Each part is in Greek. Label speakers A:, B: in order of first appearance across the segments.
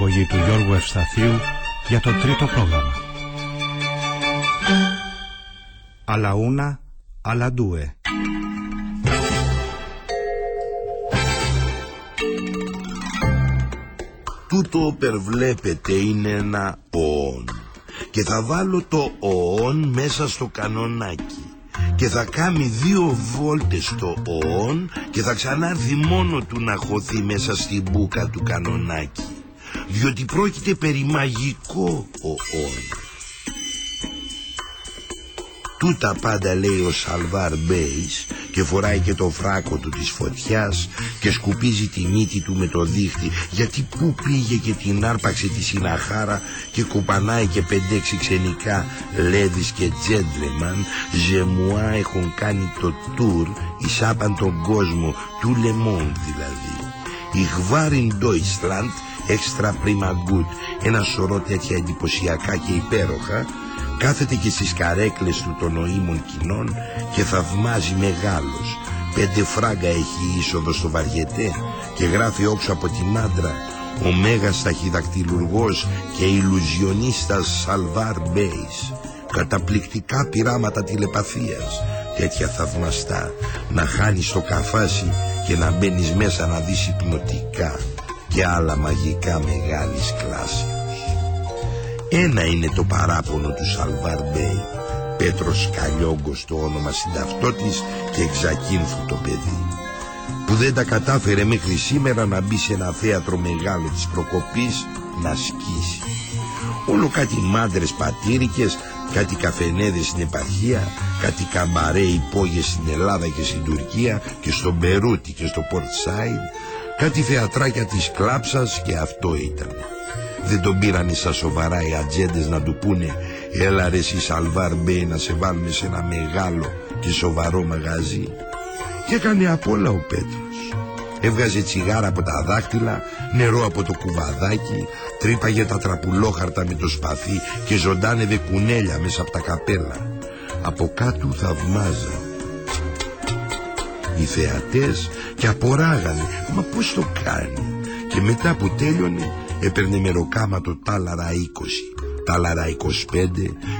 A: Παραγωγή του Γιώργου Ευσταθίου για το τρίτο πρόγραμμα. Αλαούνα, αλαντούε.
B: Τούτο περβλέπετε είναι ένα «ον» και θα βάλω το «ον» μέσα στο κανονάκι και θα κάνει δύο βόλτες στο «ον» και θα ξανάρθει μόνο του να χωθεί μέσα στην μπούκα του κανονάκι διότι πρόκειται περί μαγικό «ον». Τούτα πάντα λέει ο Σαλβάρ Μπέις και φοράει και το φράκο του της φωτιάς και σκουπίζει τη μύτη του με το δίχτυ. Γιατί πού πήγε και την άρπαξε τη συναχάρα και κουπανάει και πεντέξι ξενικά λέδις και τζέντλεμαν. Ζεμουά έχουν κάνει το τουρ εισάπαν τον κόσμο του Λεμόν δηλαδή η Γβάριν Deutschland έξτρα πρίμα γκουτ ένα σωρό τέτοια εντυπωσιακά και υπέροχα κάθεται και στις καρέκλες του των νοήμων κοινών και θαυμάζει μεγάλος. Πέντε φράγκα έχει είσοδος στο βαριετέ και γράφει όξω από τη μάντρα ο μέγας ταχυδακτηλουργός και ηλουζιονίστας Σαλβάρ Μπέις. Καταπληκτικά πειράματα τηλεπαθίας, τέτοια θαυμαστά, να χάνεις το καφάσι και να μπαίνεις μέσα να δεις υπνοτικά και άλλα μαγικά μεγάλης κλάσης. Ένα είναι το παράπονο του Σαλβάρ Μπέι. Πέτρος Καλλιόγκος το όνομα στην ταυτότητα και εκ Ζακύνθου το παιδί. Που δεν τα κατάφερε μέχρι σήμερα να μπει σε ένα θέατρο μεγάλο της προκοπής να σκίσει. Όλο κάτι μάντρες πατήρικες, κάτι καφενέδες στην επαρχία, κάτι καμπαρέ υπόγειες στην Ελλάδα και στην Τουρκία και στον Μπερούτι και στο Πορτ Σάιντ, κάτι θεατράκια της κλάψας και αυτό ήταν. Δεν τον πήρανε στα σοβαρά οι ατζέντες να του πούνε Έλα ρε εσύ Σαλβάρ Μπέι να σε βάλουμε σε ένα μεγάλο και σοβαρό μαγαζί Και έκανε απ' όλα ο Πέτρος Έβγαζε τσιγάρα από τα δάχτυλα, νερό από το κουβαδάκι Τρύπαγε τα τραπουλόχαρτα με το σπαθί Και ζωντάνευε κουνέλια μέσα από τα καπέλα. Από κάτω θαυμάζαν Οι θεατές και αποράγανε Μα πώς το κάνει Και μετά που τέλειωνε έπαιρνε μεροκάματο τάλαρα 20 τάλαρα 25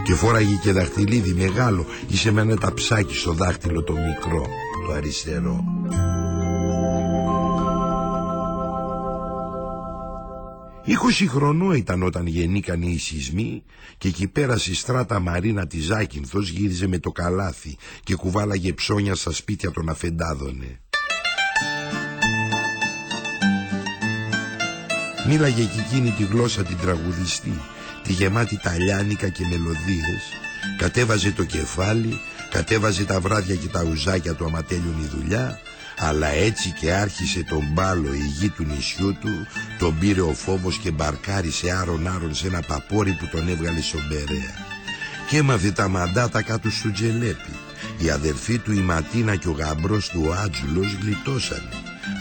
B: και φόραγε και δαχτυλίδι μεγάλο είσαι με ένα ταψάκι στο δάχτυλο το μικρό το αριστερό Είκοσι χρονό ήταν όταν γεννήκαν οι σεισμοί και εκεί πέρα στη στράτα Μαρίνα της Ζάκυνθος γύριζε με το καλάθι και κουβάλαγε ψώνια στα σπίτια των αφεντάδωνε. Μίλαγε και εκείνη τη γλώσσα την τραγουδιστή, τη γεμάτη ταλιάνικα και μελωδίες. Κατέβαζε το κεφάλι, κατέβαζε τα βράδια και τα ουζάκια του άμα η δουλειά, αλλά έτσι και άρχισε τον μπάλο η γη του νησιού του, τον πήρε ο φόβος και μπαρκάρισε άρον άρον σε ένα παπόρι που τον έβγαλε στον Περέα. Και έμαθε τα μαντάτα κάτω στο τζελέπι. Η αδερφή του η Ματίνα και ο γαμπρός του ο Άτζουλος γλιτώσανε.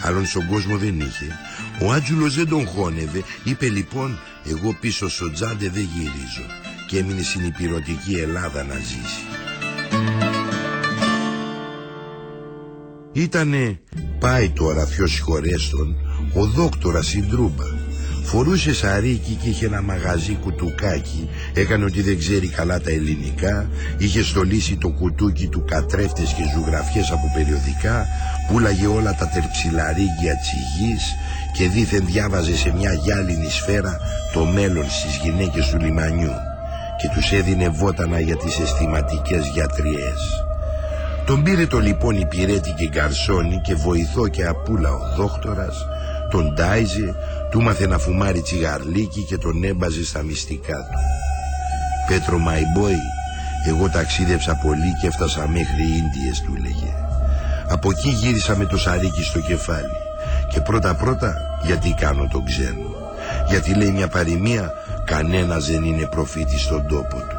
B: Άλλον στον κόσμο δεν είχε. Ο Άτζουλος δεν τον χώνευε. Είπε λοιπόν εγώ πίσω στο τζάντε δεν γυρίζω. Και έμεινε στην υπηρετική Ελλάδα να ζήσει. Ήτανε πάει τώρα θείο συγχωρέστον ο δόκτορα στην Τρούμπα Φορούσε σαρίκι και είχε ένα μαγαζί κουτουκάκι. Έκανε ότι δεν ξέρει καλά τα ελληνικά. Είχε στολίσει το κουτούκι του κατρέφτες και ζωγραφιές από περιοδικά. Πούλαγε όλα τα τερψιλαρίγκια της γης Και δήθεν διάβαζε σε μια γυάλινη σφαίρα Το μέλλον στις γυναίκες του λιμανιού Και τους έδινε βότανα για τις αισθηματικές γιατριές Τον πήρε το λοιπόν υπηρέτη και γκαρσόνι Και βοηθό και απούλα ο δόκτορας Τον τάιζε του μάθε να φουμάρει τσιγαρλίκι και τον έμπαζε στα μυστικά του. Πέτρο Μαϊμπόη, εγώ ταξίδεψα πολύ και έφτασα μέχρι Ίνδιες του έλεγε. Από εκεί γύρισα με το σαρίκι στο κεφάλι. Και πρώτα πρώτα γιατί κάνω τον ξένο. Γιατί λέει μια παροιμία κανένας δεν είναι προφήτης στον τόπο του.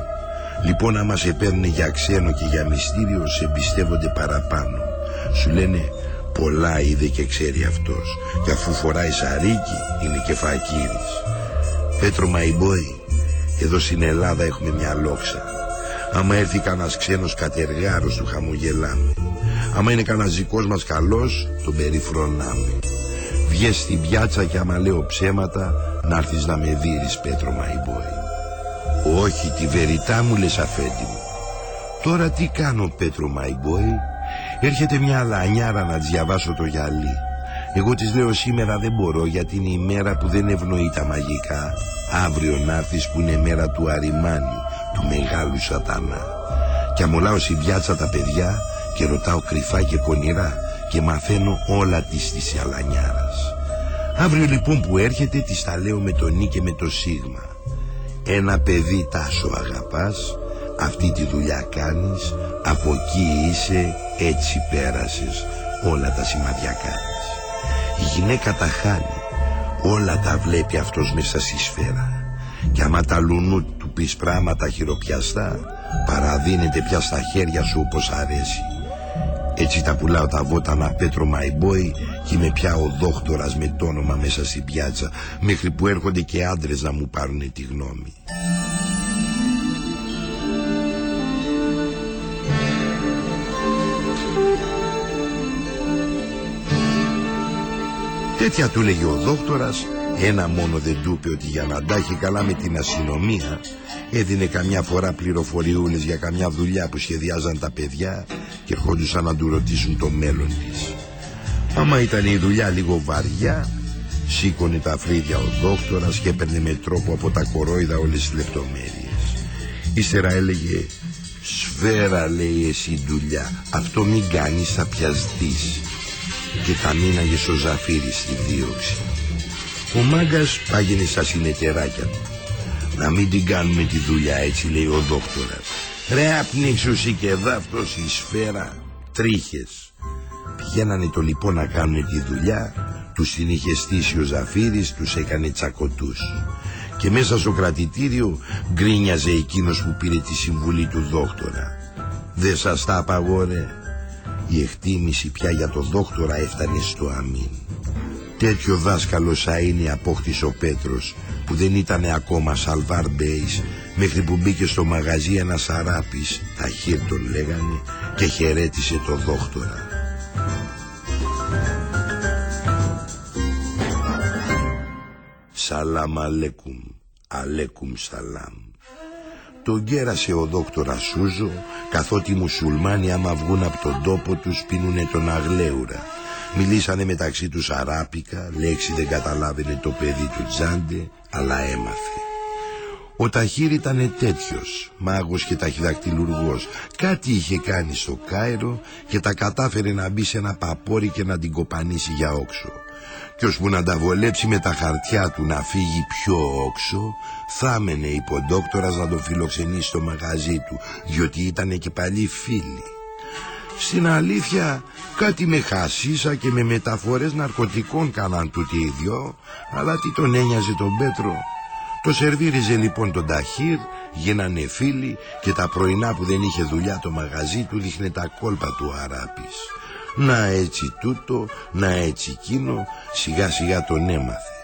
B: Λοιπόν άμα σε παίρνουν για ξένο και για μυστήριο σε εμπιστεύονται παραπάνω. Σου λένε πολλά είδε και ξέρει αυτός και αφού φοράει σαρίκι είναι και φακύρης. Πέτρο Μαϊμπόη, εδώ στην Ελλάδα έχουμε μια λόξα. Άμα έρθει κανένας ξένος κατεργάρος του χαμογελάμε. Άμα είναι κανένας δικός μας καλός τον περιφρονάμε. Βγες στην πιάτσα και άμα λέω ψέματα να έρθεις να με δείρεις Πέτρο Μαϊμπόη. Όχι τη βεριτά μου λες αφέντη μου. Τώρα τι κάνω Πέτρο Μαϊμπόη. Έρχεται μια λανιάρα να της διαβάσω το γυαλί. Εγώ της λέω σήμερα δεν μπορώ γιατί είναι η μέρα που δεν ευνοεί τα μαγικά. Αύριο να έρθεις που είναι μέρα του Αριμάνι, του μεγάλου σατανά. Και αμολάω στην πιάτσα τα παιδιά και ρωτάω κρυφά και πονηρά και μαθαίνω όλα της της αλανιάρας. Αύριο λοιπόν που έρχεται της τα λέω με το νι και με το σίγμα. Ένα παιδί τάσο αγαπάς, αυτή τη δουλειά κάνεις, από εκεί είσαι, έτσι πέρασες, όλα τα σημαδιά κάνεις. Η γυναίκα τα χάνει, όλα τα βλέπει αυτός μέσα στη σφαίρα. Και άμα τα λουνού του πεις πράγματα χειροπιαστά, παραδίνεται πια στα χέρια σου όπως αρέσει. Έτσι τα πουλάω τα βότανα Πέτρο Μαϊμπόη και είμαι πια ο δόκτορας με το όνομα μέσα στην πιάτσα. Μέχρι που έρχονται και άντρες να μου πάρουν τη γνώμη. Τέτοια του λέγει ο δόκτορας ένα μόνο δεν του είπε ότι για να τάχει καλά με την αστυνομία έδινε καμιά φορά πληροφοριούλες για καμιά δουλειά που σχεδιάζαν τα παιδιά και ερχόντουσαν να του ρωτήσουν το μέλλον της. Άμα ήταν η δουλειά λίγο βαριά, σήκωνε τα φρύδια ο δόκτορας και έπαιρνε με τρόπο από τα κορόιδα όλες τις λεπτομέρειες. Ύστερα έλεγε «Σφαίρα λέει εσύ δουλειά, αυτό μην κάνεις θα πιαστείς» και τα μείναγε στο ζαφύρι στη δίωξη. Ο μάγκας πάγαινε στα συνεταιράκια του. Να μην την κάνουμε τη δουλειά έτσι λέει ο δόκτορας. Ρε απνίξου και δάφτος η σφαίρα τρίχες. Πηγαίνανε το λοιπόν να κάνουν τη δουλειά, τους την είχε στήσει ο Ζαφύρης, τους έκανε τσακωτούς. Και μέσα στο κρατητήριο γκρίνιαζε εκείνος που πήρε τη συμβουλή του δόκτορα. Δεν σας τα απαγόρε. Η εκτίμηση πια για το δόκτορα έφτανε στο αμήν. Τέτοιο δάσκαλος είναι απόκτησε ο Πέτρος που δεν ήταν ακόμα Σαλβάρ Μπέις μέχρι που μπήκε στο μαγαζί ένα σαράπης, Ταχύρ τον λέγανε, και χαιρέτησε το δόκτορα. Σαλάμ αλέκουμ, αλέκουμ σαλάμ. Τον κέρασε ο δόκτορα Σούζο, καθότι οι μουσουλμάνοι άμα βγουν από τον τόπο τους πίνουνε τον αγλέουρα Μιλήσανε μεταξύ τους αράπικα, λέξη δεν καταλάβαινε το παιδί του Τζάντε, αλλά έμαθε. Ο Ταχύρ ήταν τέτοιος, μάγος και ταχυδακτηλουργός. Κάτι είχε κάνει στο Κάιρο και τα κατάφερε να μπει σε ένα παπόρι και να την κοπανίσει για όξο. Κι ώσπου να τα βολέψει με τα χαρτιά του να φύγει πιο όξο, θα έμενε υποντόκτορας να τον φιλοξενήσει στο μαγαζί του, διότι ήταν και παλιοί φίλοι. Στην αλήθεια κάτι με χασίσα και με μεταφορές ναρκωτικών κάναν τούτοι οι δυο Αλλά τι τον ένοιαζε τον Πέτρο Το σερβίριζε λοιπόν τον Ταχύρ Γίνανε φίλοι και τα πρωινά που δεν είχε δουλειά το μαγαζί του δείχνε τα κόλπα του αράπης Να έτσι τούτο, να έτσι εκείνο Σιγά σιγά τον έμαθε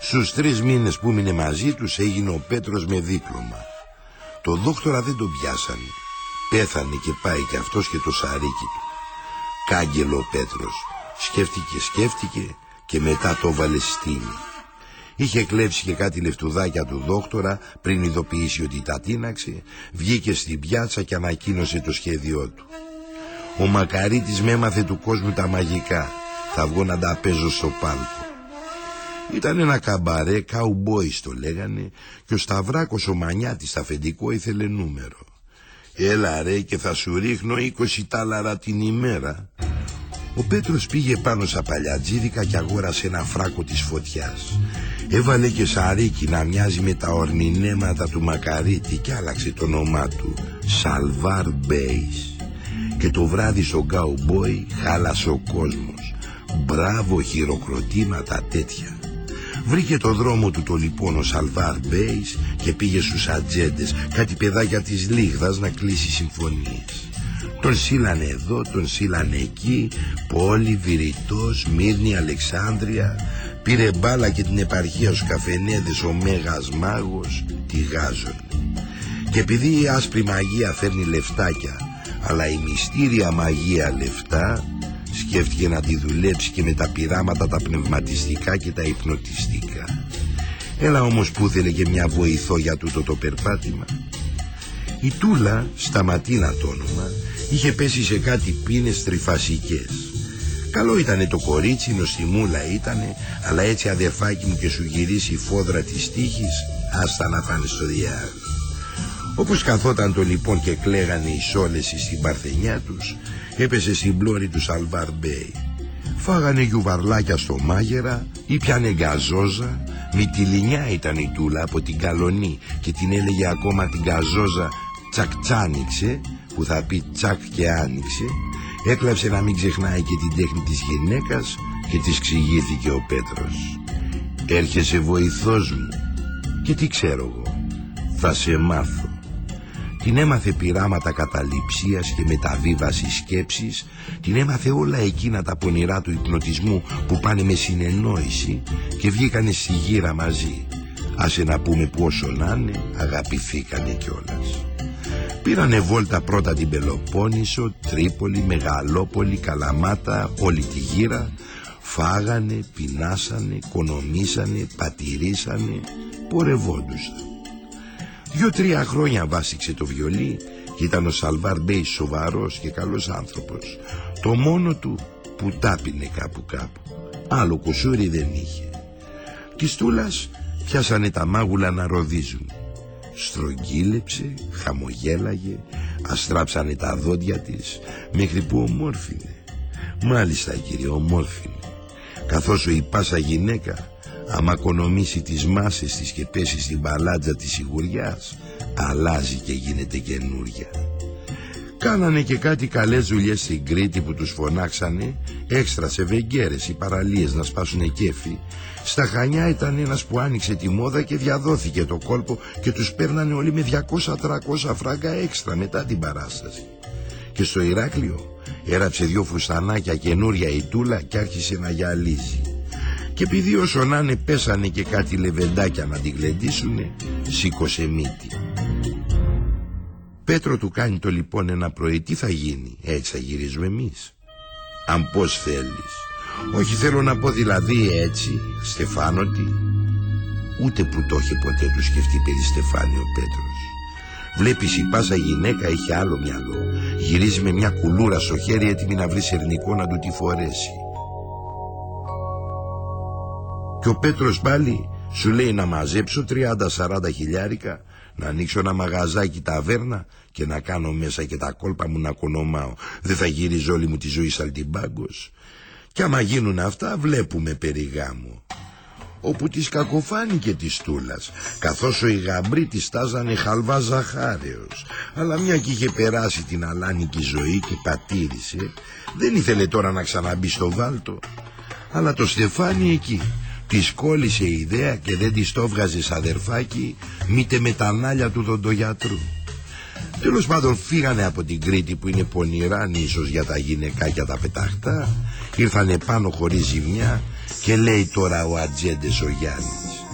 B: Στους τρεις μήνες που μείνε μαζί τους έγινε ο Πέτρος με δίπλωμα Το δόκτορα δεν τον πιάσανε Πέθανε και πάει και αυτός και το σαρίκι του. Κάγκελο ο Πέτρος. Σκέφτηκε, σκέφτηκε και μετά το βάλε στήνη. Είχε κλέψει και κάτι λεφτουδάκια του δόκτορα πριν ειδοποιήσει ότι τα τίναξε, βγήκε στην πιάτσα και ανακοίνωσε το σχέδιό του. Ο Μακαρίτης με έμαθε του κόσμου τα μαγικά. Θα βγω να τα παίζω στο πάλκο. Ήταν ένα καμπαρέ, καουμπόι το λέγανε, και ο Σταυράκος ο Μανιάτης αφεντικό ήθελε νούμερο. Έλα ρε και θα σου ρίχνω 20 τάλαρα την ημέρα. Ο Πέτρος πήγε πάνω στα παλιατζίδικα και αγόρασε ένα φράκο της φωτιάς. Έβαλε και σαρίκι να μοιάζει με τα ορνινέματα του μακαρίτη και άλλαξε το όνομά του. Σαλβάρ Μπέις. Και το βράδυ στο Γκάουμπόι χάλασε ο κόσμος. Μπράβο χειροκροτήματα τέτοια. Βρήκε το δρόμο του το λοιπόν ο Σαλβάρ Μπέις και πήγε στους ατζέντες, κάτι παιδάκια της λίγδας να κλείσει συμφωνίες. Τον σύλλανε εδώ, τον σύλλανε εκεί, Πόλη, Βηρητός, Μύρνη, Αλεξάνδρεια. Πήρε μπάλα και την επαρχία στους καφενέδες ο Μέγας Μάγος, τη γάζον. Και επειδή η άσπρη μαγεία φέρνει λεφτάκια, αλλά η μυστήρια μαγεία λεφτά, σκέφτηκε να τη δουλέψει και με τα πειράματα τα πνευματιστικά και τα υπνοτιστικά. Έλα όμως που ήθελε και μια βοηθό για τούτο το περπάτημα. Η Τούλα, σταματίνα το όνομα, είχε πέσει σε κάτι πείνες τριφασικές. Καλό ήτανε το κορίτσι, νοστιμούλα ήτανε, αλλά έτσι αδερφάκι μου και σου γυρίσει η φόδρα της τύχης, άστα να πάνε στο διάολο. Όπως καθόταν το λοιπόν και κλαίγανε οι σόλες στην παρθενιά τους, έπεσε στην πλώρη του Σαλβάρ Μπέι. Φάγανε γιουβαρλάκια στο μάγερα, ήπιανε γκαζόζα, λινιά ήταν η τούλα από την καλονή και την έλεγε ακόμα την γκαζόζα τσακτσάνιξε, που θα πει τσακ και άνοιξε, έκλαψε να μην ξεχνάει και την τέχνη της γυναίκας και της ξηγήθηκε ο Πέτρος. Έρχεσαι βοηθός μου και τι ξέρω εγώ, θα σε μάθω. Την έμαθε πειράματα καταληψίας και μεταβίβασης σκέψης, την έμαθε όλα εκείνα τα πονηρά του υπνοτισμού που πάνε με συνεννόηση και βγήκανε στη γύρα μαζί. Άσε να πούμε πόσο να είναι, αγαπηθήκανε κιόλας. Πήρανε βόλτα πρώτα την Πελοπόννησο, Τρίπολη, Μεγαλόπολη, Καλαμάτα, όλη τη γύρα. Φάγανε, πεινάσανε, κονομήσανε, πατηρίσανε, πορευόντουσαν. Δυο-τρία χρόνια βάσιξε το βιολί και ήταν ο Σαλβάρ Μπέι σοβαρός και καλός άνθρωπος. Το μόνο του που τάπινε κάπου κάπου. Άλλο κουσούρι δεν είχε. Κι στούλας πιάσανε τα μάγουλα να ροδίζουν. Στρογγύλεψε, χαμογέλαγε, αστράψανε τα δόντια της μέχρι που ομόρφινε. Μάλιστα κύριε ομόρφινε. Καθώς η πάσα γυναίκα άμα κονομήσει τις μάσες της και πέσει στην παλάτζα της σιγουριάς αλλάζει και γίνεται καινούρια. Κάνανε και κάτι καλές δουλειές στην Κρήτη που τους φωνάξανε έξτρα σε βεγγέρες ή παραλίες να σπάσουν κέφι. Στα Χανιά ήταν ένας που άνοιξε τη μόδα και διαδόθηκε το κόλπο και τους παίρνανε όλοι με 200-300 φράγκα έξτρα μετά την παράσταση. Και στο Ηράκλειο έραψε δυο φουστανάκια καινούρια η Τούλα και άρχισε να γυαλίζει. Και επειδή όσο να είναι πέσανε και κάτι λεβεντάκια να την γλεντήσουνε, σήκωσε μύτη. Πέτρο του κάνει το λοιπόν ένα πρωί τι θα γίνει; Έτσι θα γυρίζουμε εμείς. Αν πως θέλεις. Όχι θέλω να πω δηλαδή έτσι Στεφάνωτη. Ούτε που το έχει ποτέ του σκεφτεί περί Στεφάνη ο Πέτρος. Βλέπεις η πάσα γυναίκα έχει άλλο μυαλό. Γυρίζει με μια κουλούρα στο χέρι έτοιμη να βρει σερνικό να του τη φορέσει. Και ο Πέτρος πάλι σου λέει να μαζέψω 30-40 χιλιάρικα να ανοίξω ένα μαγαζάκι ταβέρνα και να κάνω μέσα και τα κόλπα μου να κονομάω. Δεν θα γυρίζω όλη μου τη ζωή σαλτιμπάγκος. Κι άμα γίνουν αυτά βλέπουμε περί γάμου. Όπου της κακοφάνηκε της τούλας, καθώς ο γαμπροί της στάζανε χαλβά ζαχάρεως. Αλλά μια και είχε περάσει την αλάνικη ζωή και πατήρισε, δεν ήθελε τώρα να ξαναμπεί στο βάλτο. Αλλά το στεφάνι εκεί Της κόλλησε η ιδέα και δεν της το βγάζε αδερφάκι μήτε με τα νάλια του δοντογιατρού. Τέλος πάντων φύγανε από την Κρήτη που είναι πονηρά ίσως για τα γυναικάκια τα πεταχτά. Ήρθανε πάνω χωρίς ζημιά και λέει τώρα ο Ατζέντες ο Γιάννης.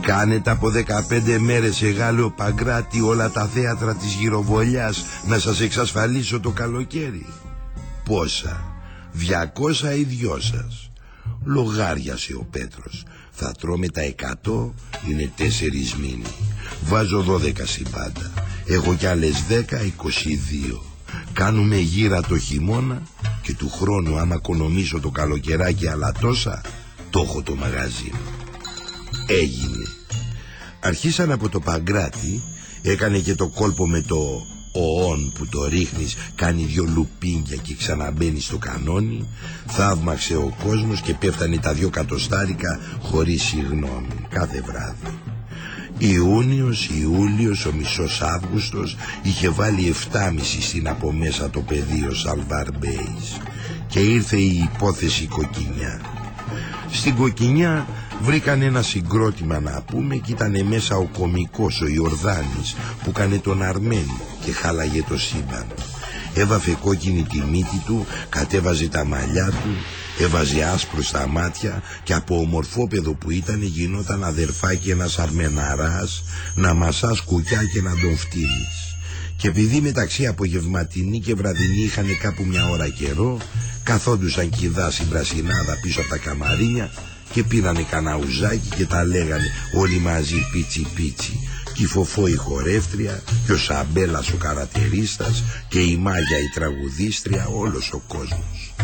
B: Κάνετε από 15 μέρες σε Γάλλο Παγκράτη όλα τα θέατρα της γυροβολιάς να σας εξασφαλίσω το καλοκαίρι Πόσα, 200 ή δυο σας; Λογάριασε ο Πέτρος. Θα τρώμε τα εκατό Είναι τέσσερις μήνυ. Βάζω δώδεκα συμπάντα Έχω κι άλλες δέκα, εικοσιδύο Κάνουμε γύρα το χειμώνα Και του χρόνου άμα κονομήσω το καλοκαιράκι αλλά τόσα Το έχω το μαγαζί. Έγινε. Αρχίσαν από το Παγκράτη Έκανε και το κόλπο με το ο όν που το ρίχνεις κάνει δυο λουπίνια και ξαναμπαίνει στο κανόνι θαύμαξε ο κόσμος και πέφτανε τα δυο κατοστάρικα χωρίς συγγνώμη κάθε βράδυ Ιούνιος, Ιούλιος, ο μισός Αύγουστος είχε βάλει 7,5 στην από μέσα το πεδίο Σαλβάρ Μπέις και ήρθε η υπόθεση κοκκινιά. Στην κοκκινιά βρήκαν ένα συγκρότημα να πούμε και ήταν μέσα ο κομικός ο Ιορδάνης που κάνε τον Αρμένη και χάλαγε το σύμπαν. Έβαφε κόκκινη τη μύτη του, κατέβαζε τα μαλλιά του, έβαζε άσπρο στα μάτια και από ομορφόπεδο που ήταν γινόταν αδερφάκι ένας αρμεναράς να μασάς κουκιά και να τον φτύνεις. Και επειδή μεταξύ απογευματινή και βραδινή είχαν κάπου μια ώρα καιρό, καθόντουσαν κιδά στην πρασινάδα πίσω από τα καμαρίνια και πήρανε κανένα ουζάκι και τα λέγανε όλοι μαζί πίτσι πίτσι και η Φοφό η χορεύτρια και ο Σαμπέλας ο καρατερίστας και η Μάγια η τραγουδίστρια όλος ο κόσμος.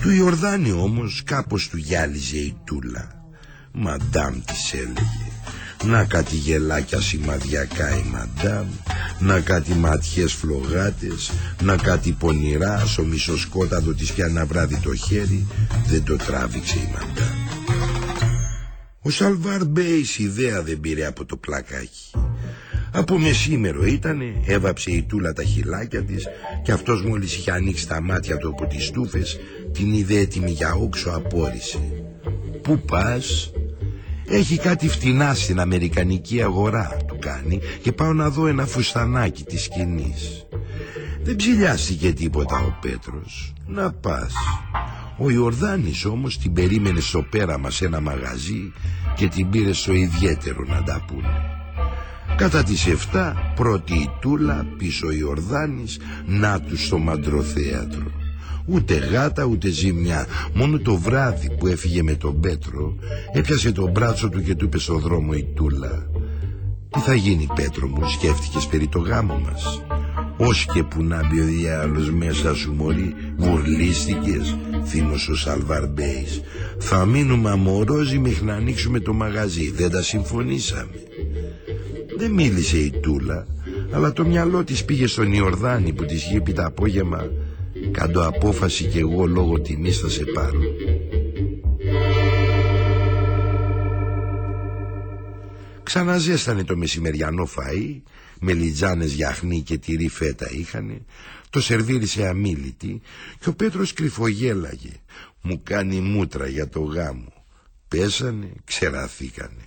B: Του Ιορδάνη όμως κάπως του γυάλιζε η τούλα. Μαντάμ της έλεγε. Να κάτι γελάκια σημαδιακά η μαντάμ, να κάτι ματιές φλογάτες, να κάτι πονηρά, στο μισοσκόταδο της ένα βράδυ το χέρι, δεν το τράβηξε η μαντάμ. Ο Σαλβάρ Μπέις ιδέα δεν πήρε από το πλακάκι. Από μεσήμερο ήτανε, έβαψε η τούλα τα χυλάκια της και αυτός μόλις είχε ανοίξει τα μάτια του από τις στούφες την είδε έτοιμη για όξο απόρρισε. Πού πας; Έχει κάτι φτηνά στην αμερικανική αγορά του κάνει και πάω να δω ένα φουστανάκι της σκηνής. Δεν ψηλιάστηκε τίποτα ο Πέτρος. Να πας. Ο Ιορδάνης όμως την περίμενε στο πέραμα σε ένα μαγαζί και την πήρε στο ιδιαίτερο να τα πούνε. Κατά τις 7 πρώτη η Τούλα πίσω ο Ιορδάνης να τους στο μαντροθέατρο. Ούτε γάτα ούτε ζημιά Μόνο το βράδυ που έφυγε με τον Πέτρο Έπιασε τον μπράτσο του και του είπε στο δρόμο η Τούλα Τι θα γίνει Πέτρο μου σκέφτηκες περί το γάμο μας Ως και που να μπει ο διάλος μέσα σου μωρή Βουρλίστηκες Θύμος ο Σαλβάρ Μπέις Θα μείνουμε αμορόζοι μέχρι να ανοίξουμε το μαγαζί. Δεν τα συμφωνήσαμε. Δεν μίλησε η Τούλα αλλά το μυαλό της πήγε στον Ιορδάνη που της είχε πει τα απόγευμα Κάντο απόφαση κι εγώ λόγω τιμής θα σε πάρω Ξαναζέστανε το μεσημεριανό φαΐ Μελιτζάνες γιαχνί και τυρί φέτα είχανε Το σερβίρισε αμήλυτη Και ο Πέτρος κρυφογέλαγε. Μου κάνει μούτρα για το γάμο Πέσανε, ξεραθήκανε.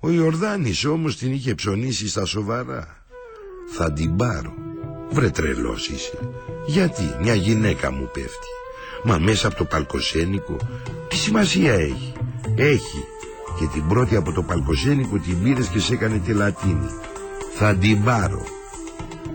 B: Ο Ιορδάνης όμως την είχε ψωνίσει στα σοβαρά Θα την πάρω Βρε τρελός είσαι Γιατί μια γυναίκα μου πέφτει Μα μέσα από το παλκοσένικο Τι σημασία έχει Έχει Και την πρώτη από το παλκοσένικο την πήρες και σε έκανε τη λατίνη Θα την πάρω.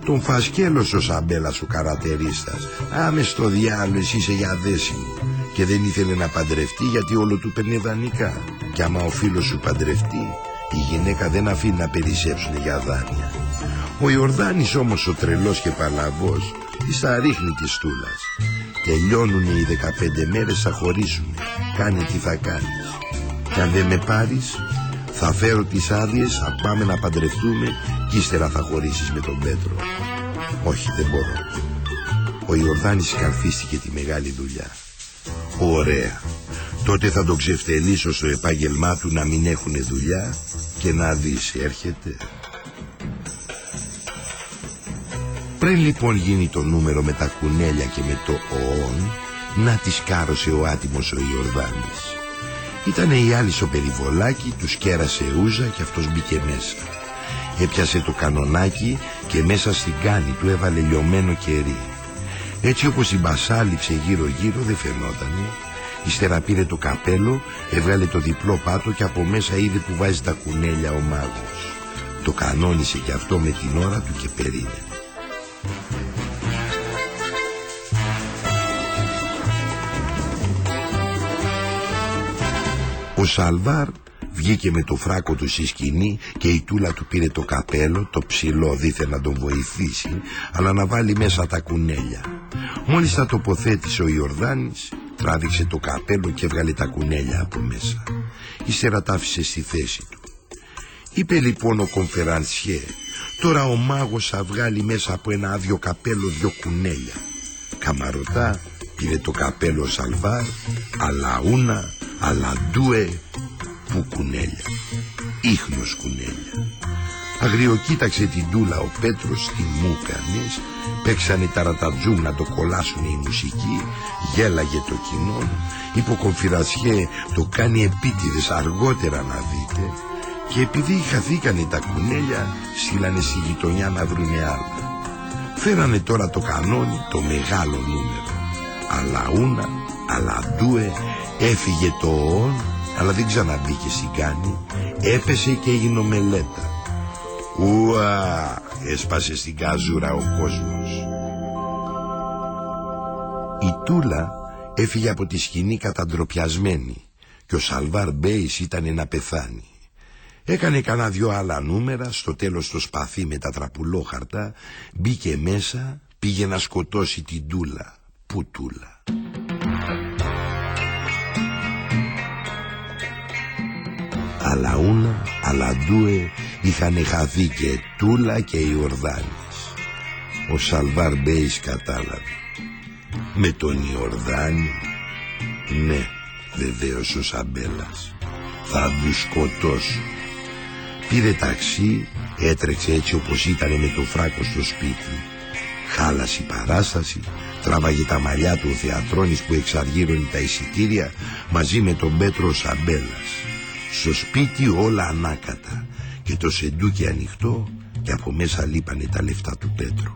B: Τον φασκέλος ο Σαμπέλας ο καρατερίστας. Άμε στο διάλογο εσύ είσαι για δέσιμο. Και δεν ήθελε να παντρευτεί γιατί όλο του παίρνει δανεικά. Και άμα ο φίλος σου παντρευτεί Η γυναίκα δεν αφήνει να περισσέψουν για δάνεια. Ο Ιορδάνης όμως ο τρελός και παλαβός Της τα ρίχνει της στούλας. Τελειώνουν οι 15 μέρες θα χωρίσουμε Κάνε τι θα κάνεις. Κι αν δεν με πάρεις Θα φέρω τις άδειες Θα πάμε να παντρευτούμε Κι ύστερα θα χωρίσεις με τον Πέτρο. Όχι δεν μπορώ. Ο Ιορδάνης καρφίστηκε τη μεγάλη δουλειά. Ωραία. Τότε θα τον ξεφτελίσω στο επάγγελμά του να μην έχουν δουλειά Και να δεις έρχεται. Πριν λοιπόν γίνει το νούμερο με τα κουνέλια και με το οόν Να τις κάρωσε ο άτιμος ο Ιορδάνης Ήτανε η άλλη στο περιβολάκι Τους κέρασε ούζα και αυτός μπήκε μέσα. Έπιασε το κανονάκι Και μέσα στην κάνη του έβαλε λιωμένο κερί. Έτσι όπως την μπασάλιψε γύρω γύρω δεν φαινότανε. Ύστερα πήρε το καπέλο Έβγαλε το διπλό πάτο Και από μέσα είδε που βάζει τα κουνέλια ο μάγος. Το κανόνισε και αυτό με την ώρα του και περίμενε ο Σαλβάρ βγήκε με το φράκο του στη σκηνή και η τούλα του πήρε το καπέλο, το ψηλό δίθε να τον βοηθήσει, αλλά να βάλει μέσα τα κουνέλια. Μόλις τα τοποθέτησε ο Ιορδάνης, τράβηξε το καπέλο και έβγαλε τα κουνέλια από μέσα. Ύστερα τα άφησε στη θέση του. Είπε λοιπόν ο κομφερανσιέ Τώρα ο μάγος θα βγάλει μέσα από ένα άδειο καπέλο δυο κουνέλια. Καμαρωτά πήρε το καπέλο Σαλβάρ, αλαούνα, αλαντούε, που κουνέλια. ίχνος κουνέλια. Αγριοκοίταξε την τούλα ο Πέτρος, τη μου κανείς, παίξανε τα ρατατζούμ να το κολλάσουν η μουσική, γέλαγε το κοινό, υποκομφυρασιέ το κάνει επίτηδες αργότερα να δείτε και επειδή χαθήκανε τα κουνέλια στείλανε στη γειτονιά να βρουνε άλλα. Φέρανε τώρα το κανόνι, το μεγάλο νούμερο. Αλλά ούνα, αλλά ντούε, έφυγε το όν, αλλά δεν ξαναμπήκε στην κάνη, έπεσε και έγινε μελέτα. Ουα, έσπασε στην καζούρα ο κόσμος. Η Τούλα έφυγε από τη σκηνή καταντροπιασμένη και ο Σαλβάρ Μπέις ήταν να πεθάνει. Έκανε κανένα δυο άλλα νούμερα, στο τέλος το σπαθί με τα τραπουλόχαρτα, μπήκε μέσα, πήγε να σκοτώσει την Τούλα. Πού Τούλα. Αλλά ούνα, αλλά ντούε, είχαν χαθεί και Τούλα και οι Ορδάνης. Ο Σαλβάρ Μπέις κατάλαβε. Με τον Ιορδάνη, ναι, βεβαίως ο Σαμπέλας, θα τους σκοτώσω. Πήρε ταξί, έτρεξε έτσι όπως ήταν με το φράκο στο σπίτι. Χάλασε η παράσταση, τράβαγε τα μαλλιά του ο Θεατρώνης που εξαργύρωνε τα εισιτήρια μαζί με τον Πέτρο Σαμπέλας. Στο σπίτι όλα ανάκατα και το σεντούκι ανοιχτό και από μέσα λείπανε τα λεφτά του Πέτρου.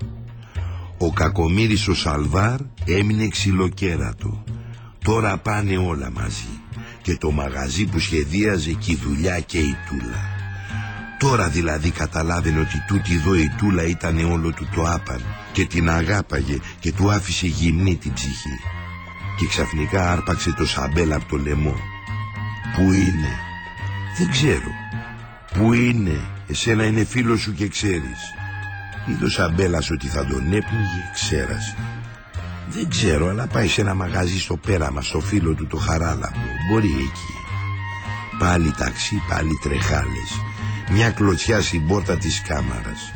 B: Ο κακομύρης ο Σαλβάρ έμεινε ξυλοκέρατο. Τώρα πάνε όλα μαζί και το μαγαζί που σχεδίαζε και η δουλειά και η τούλα. Τώρα δηλαδή καταλάβαινε ότι τούτη εδώ η Τούλα ήταν όλο του το άπαν και την αγάπαγε και του άφησε γυμνή την ψυχή. Και ξαφνικά άρπαξε το σαμπέλ από το λαιμό. Πού είναι; Δεν ξέρω. Πού είναι; Εσένα είναι φίλος σου και ξέρεις. Είδε ο Σαμπέλας ότι θα τον έπνιγε, ξέρασε. Δεν ξέρω, αλλά πάει σε ένα μαγαζί στο πέραμα, στο φίλο του το χαράλαμπο. Μπορεί εκεί. Πάλι ταξί, πάλι τρεχάλες μια κλωτσιά στην πόρτα της κάμαρας.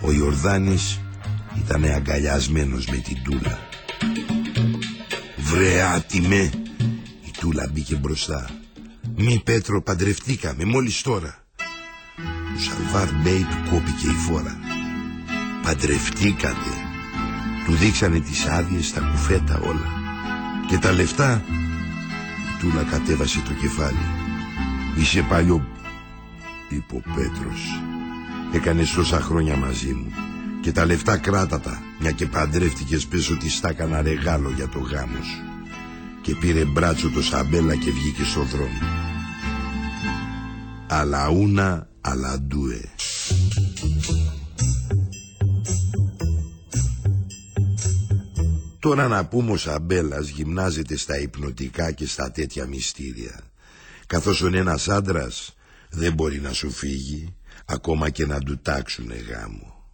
B: Ο Ιορδάνης ήταν αγκαλιασμένος με την Τούλα. «Βρε άτιμε!» Η Τούλα μπήκε μπροστά. «Μη Πέτρο παντρευτήκαμε μόλις τώρα». Ο Σαλβάρ Μπέι του κόπηκε η φόρα. «Παντρευτήκατε». Του δείξανε τις άδειες, τα κουφέτα όλα. «Και τα λεφτά» Η Τούλα κατέβασε το κεφάλι. «Είσαι παλιό είπε ο Πέτρος. Έκανες τόσα χρόνια μαζί μου και τα λεφτά κράτατα, μια και παντρεύτηκες πες ότι στα έκανα ρεγάλο για το γάμο σου. Και πήρε μπράτσο το σαμπέλα και βγήκε στο δρόμο. Αλαούνα αλαντούε. Τώρα να πούμε ο Σαμπέλας γυμνάζεται στα υπνοτικά και στα τέτοια μυστήρια. Καθώς ο ένας άντρας δεν μπορεί να σου φύγει ακόμα και να του τάξουνε γάμο.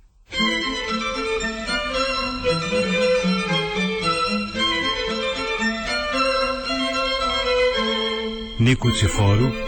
A: Νίκου Τσιφόρου